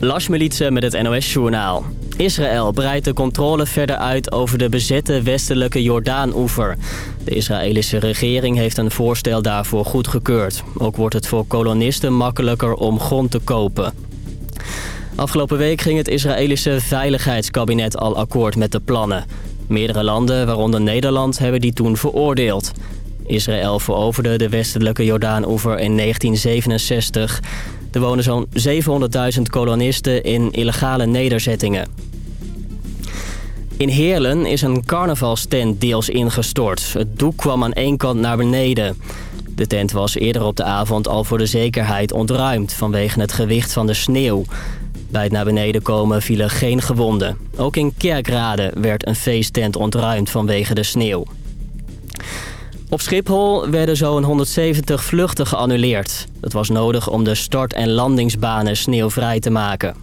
Lars met het NOS-journaal. Israël breidt de controle verder uit over de bezette westelijke Jordaan-oever. De Israëlische regering heeft een voorstel daarvoor goedgekeurd. Ook wordt het voor kolonisten makkelijker om grond te kopen. Afgelopen week ging het Israëlische Veiligheidskabinet al akkoord met de plannen. Meerdere landen, waaronder Nederland, hebben die toen veroordeeld. Israël veroverde de westelijke Jordaan-oever in 1967. Er wonen zo'n 700.000 kolonisten in illegale nederzettingen. In Heerlen is een carnavalstent deels ingestort. Het doek kwam aan één kant naar beneden. De tent was eerder op de avond al voor de zekerheid ontruimd... vanwege het gewicht van de sneeuw. Bij het naar beneden komen vielen geen gewonden. Ook in Kerkrade werd een feesttent ontruimd vanwege de sneeuw. Op Schiphol werden zo'n 170 vluchten geannuleerd. Dat was nodig om de start- en landingsbanen sneeuwvrij te maken.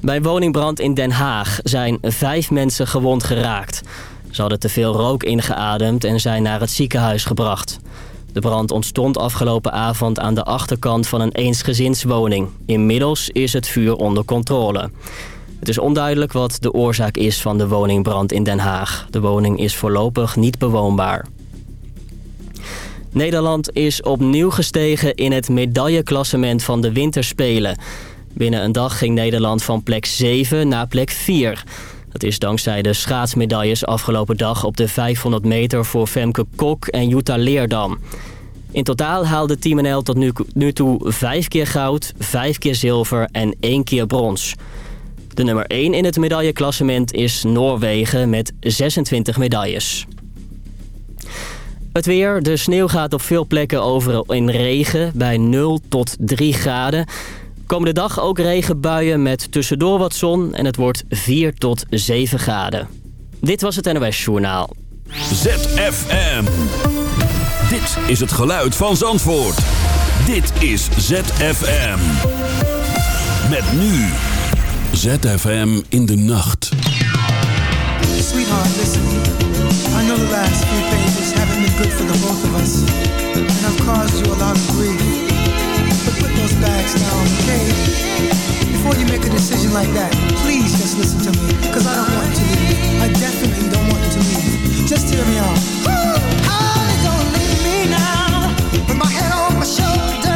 Bij woningbrand in Den Haag zijn vijf mensen gewond geraakt. Ze hadden te veel rook ingeademd en zijn naar het ziekenhuis gebracht. De brand ontstond afgelopen avond aan de achterkant van een eensgezinswoning. Inmiddels is het vuur onder controle. Het is onduidelijk wat de oorzaak is van de woningbrand in Den Haag. De woning is voorlopig niet bewoonbaar. Nederland is opnieuw gestegen in het medailleklassement van de winterspelen. Binnen een dag ging Nederland van plek 7 naar plek 4. Dat is dankzij de schaatsmedailles afgelopen dag op de 500 meter voor Femke Kok en Jutta Leerdam. In totaal haalde Team NL tot nu, toe vijf keer goud, vijf keer zilver en één keer brons. De nummer 1 in het medailleklassement is Noorwegen met 26 medailles. Het weer. De sneeuw gaat op veel plekken over in regen bij 0 tot 3 graden. Komende dag ook regenbuien met tussendoor wat zon en het wordt 4 tot 7 graden. Dit was het NOS Journaal. ZFM. Dit is het geluid van Zandvoort. Dit is ZFM. Met nu ZFM in de nacht. Sweetheart, listen. I know the last few pages haven't been good for the both of us. And I've caused you a lot of grief. But put those bags down, okay? Before you make a decision like that, please just listen to me. Cause I don't want to leave. I definitely don't want to leave. Just hear me out. I don't leave me now. With my head on my shoulders,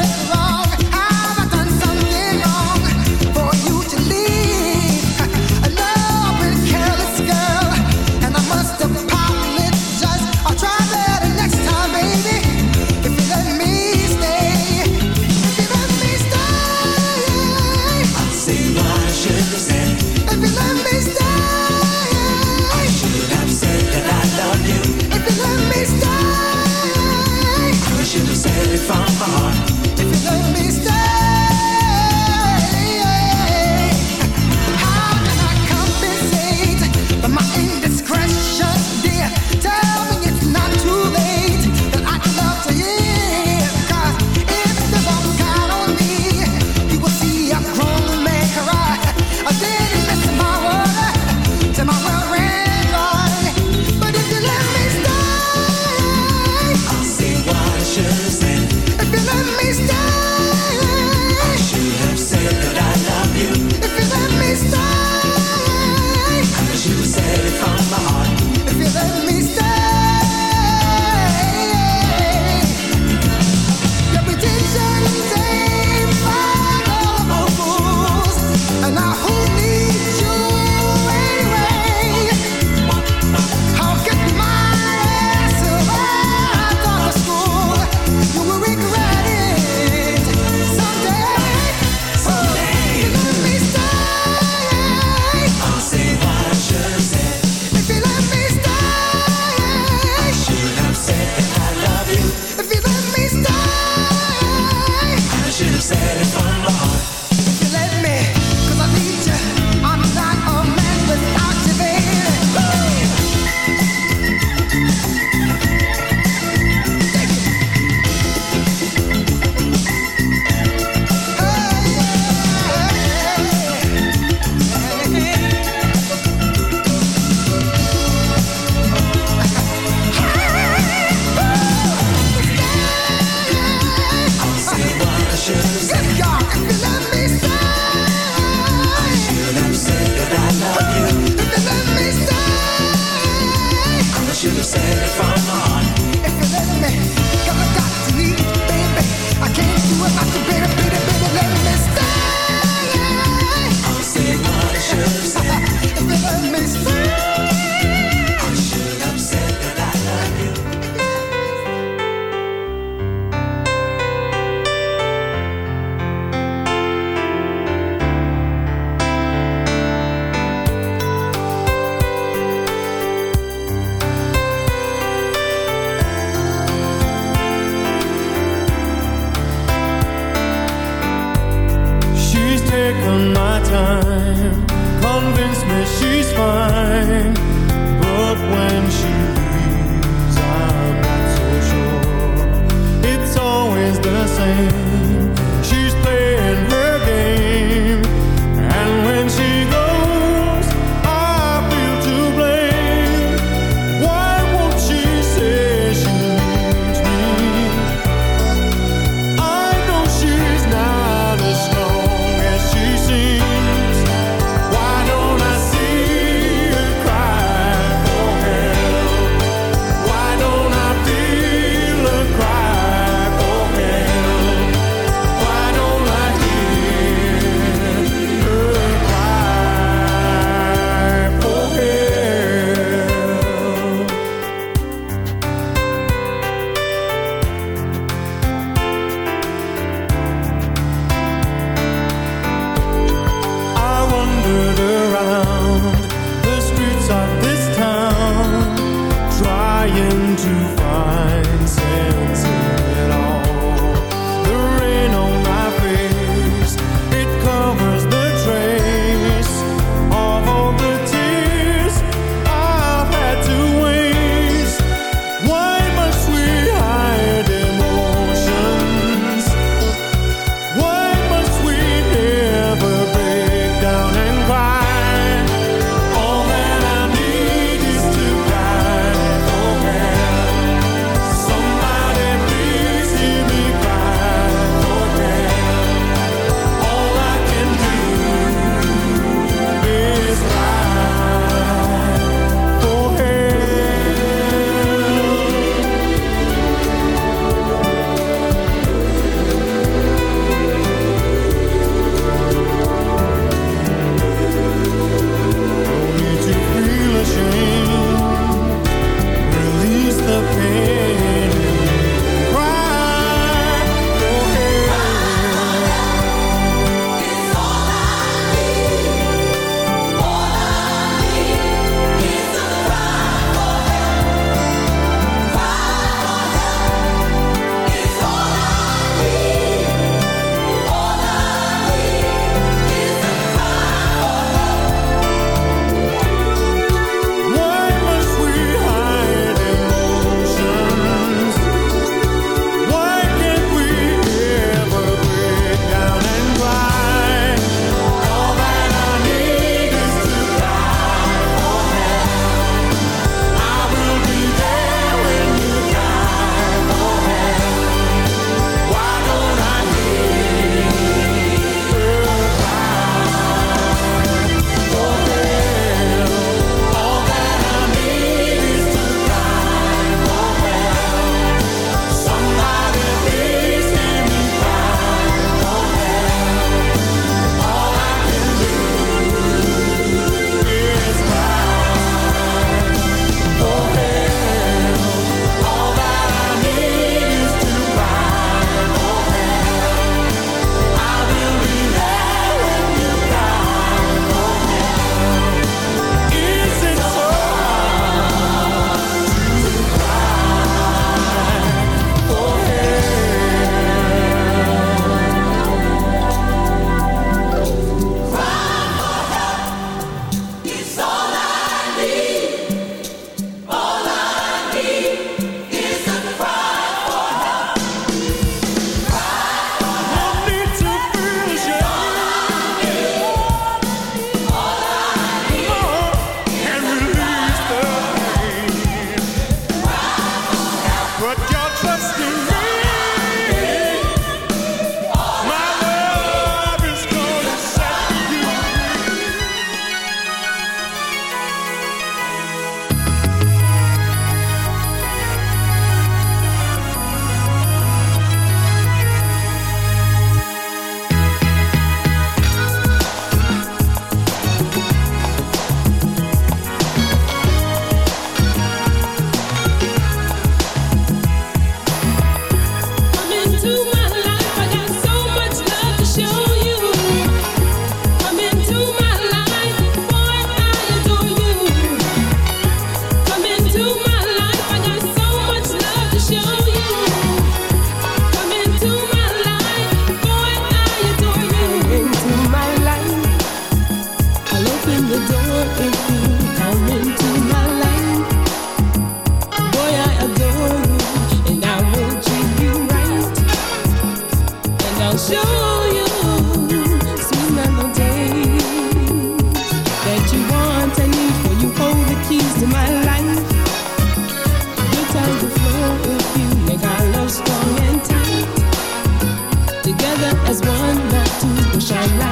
time, convince me she's fine.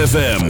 ZFM.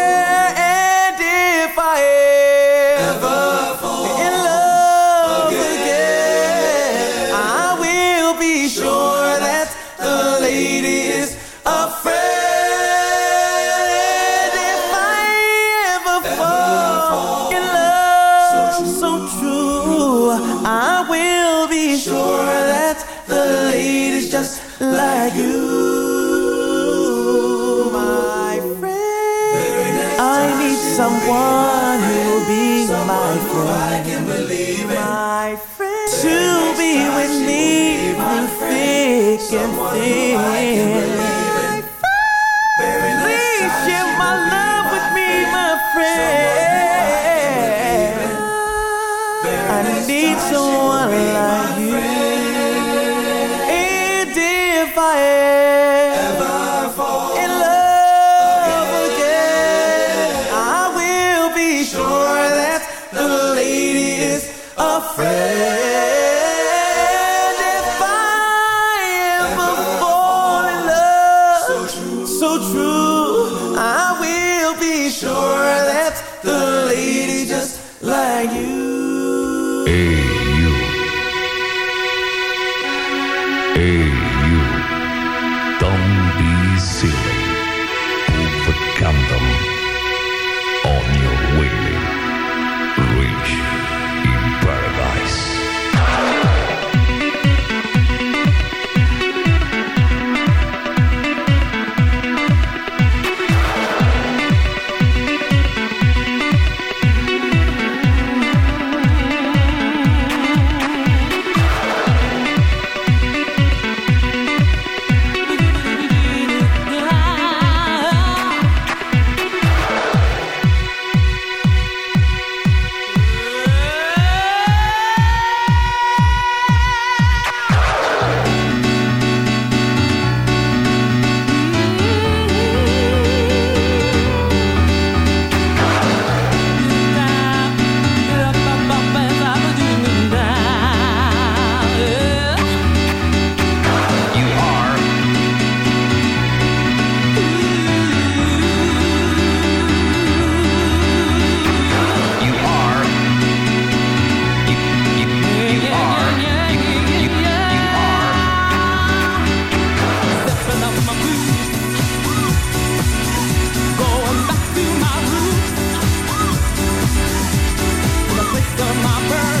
fight for. my bird.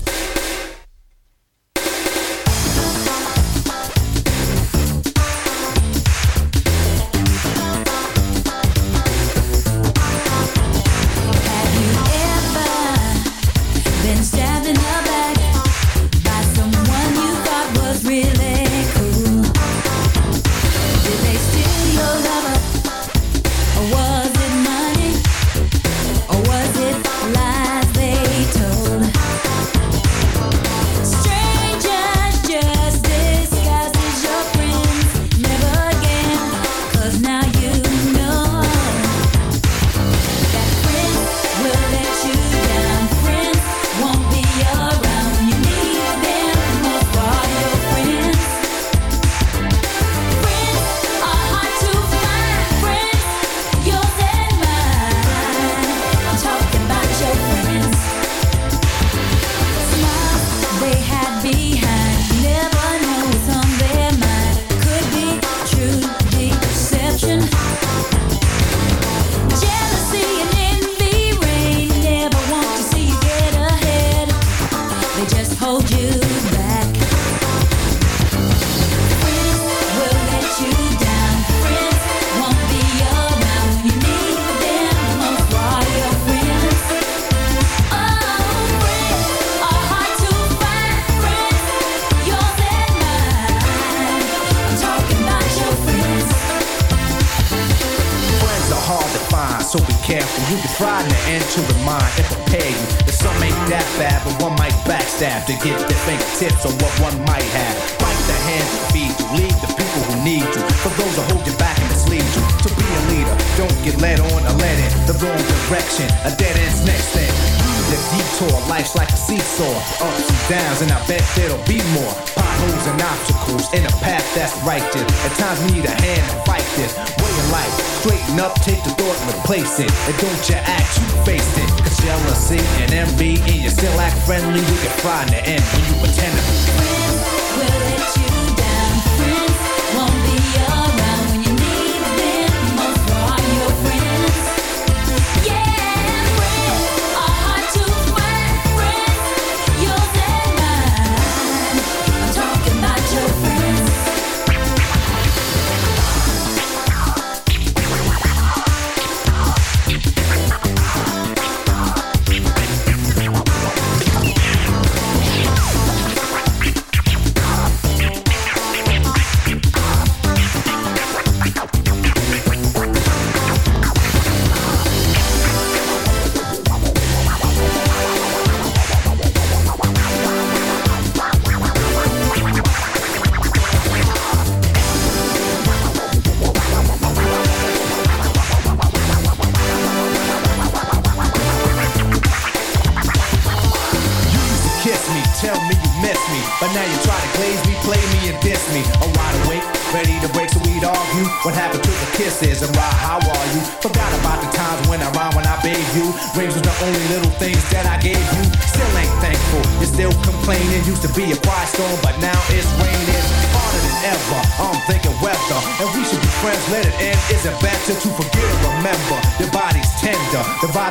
obstacles in a path that's righteous. At times need a hand to fight this way of life. Straighten up, take the thought and replace it. And don't you act, you face it. Cause jealousy and envy, and you still act friendly, you can fry in the end when you pretend to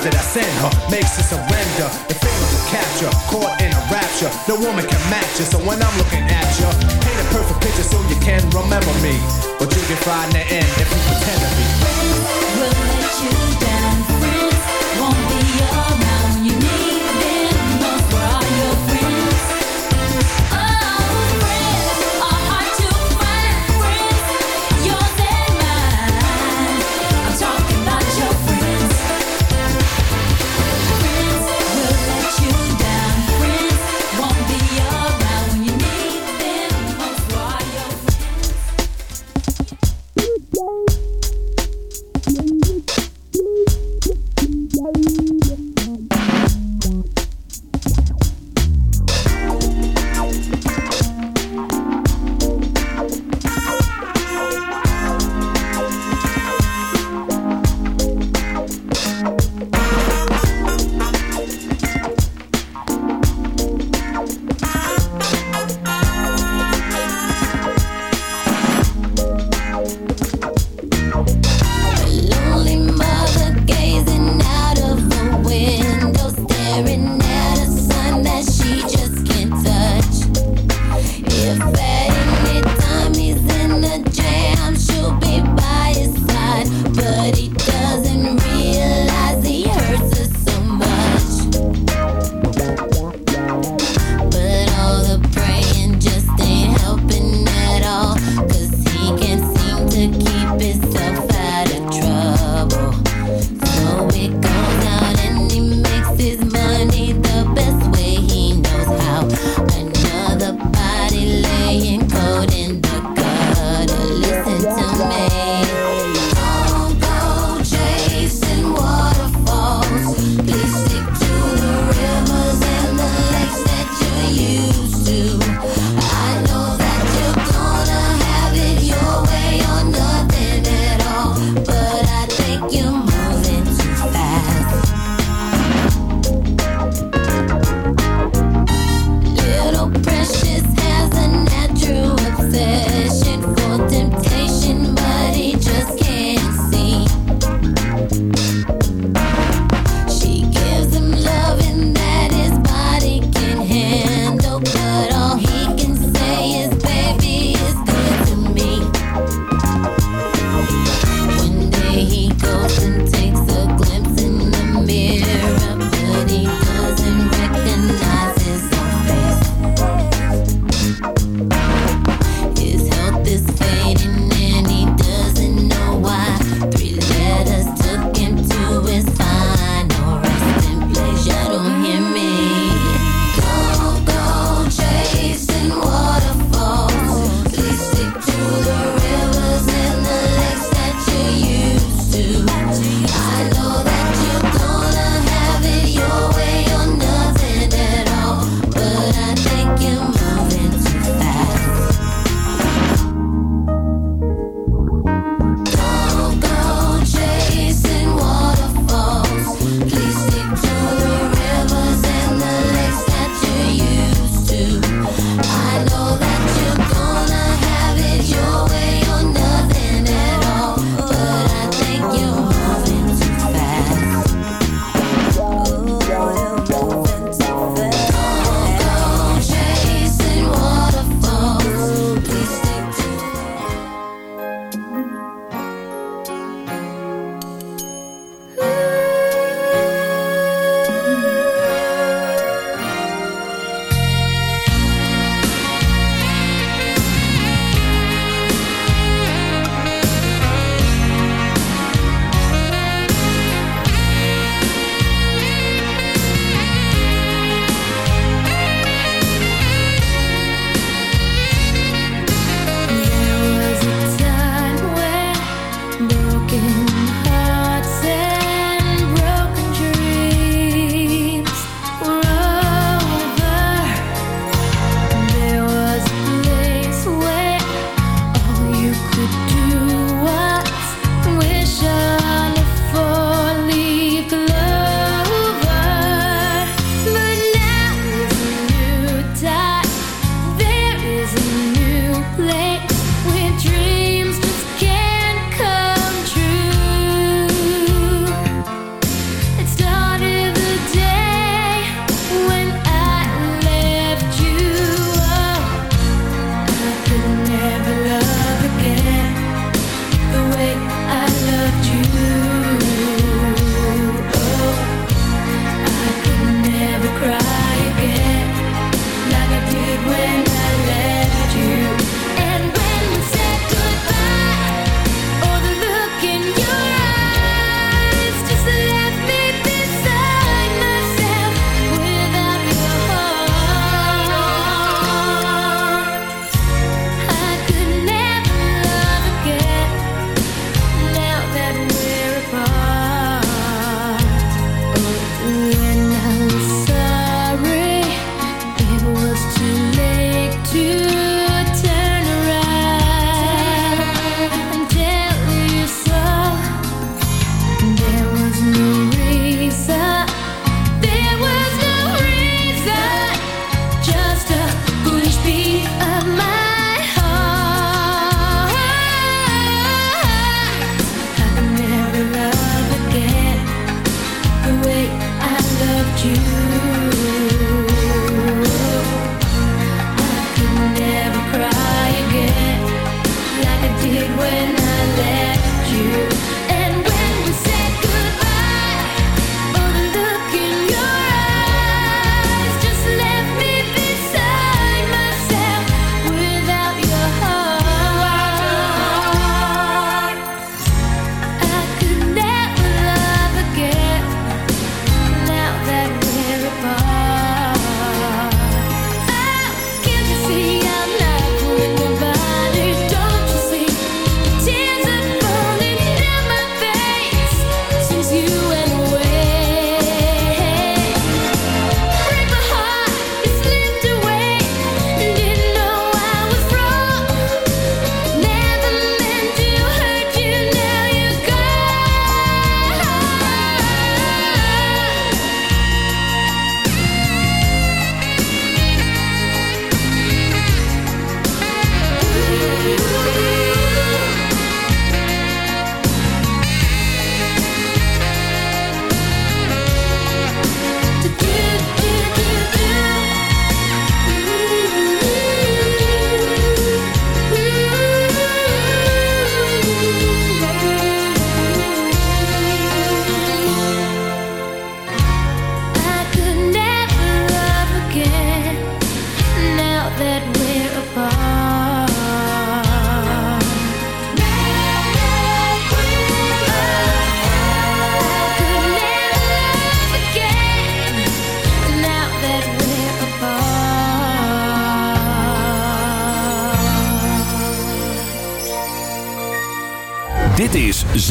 time that I send her makes her surrender. The feeling of capture, caught in a rapture. No woman can match you, so when I'm looking at you, paint a perfect picture so you can remember me. But you can find the end if you pretend to be. Friends will let you down.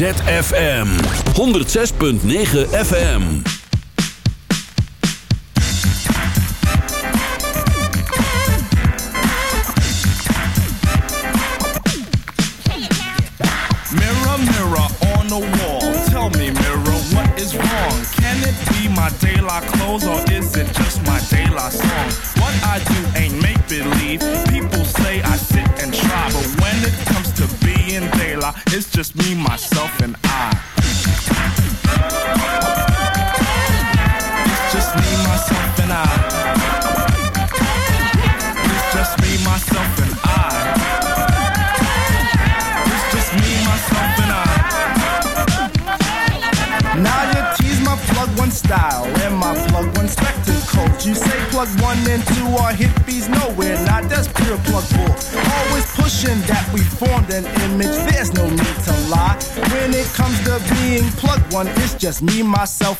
ZFM 106.9 FM. Me, myself,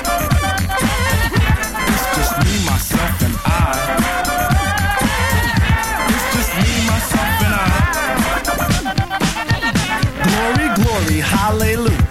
hallelujah.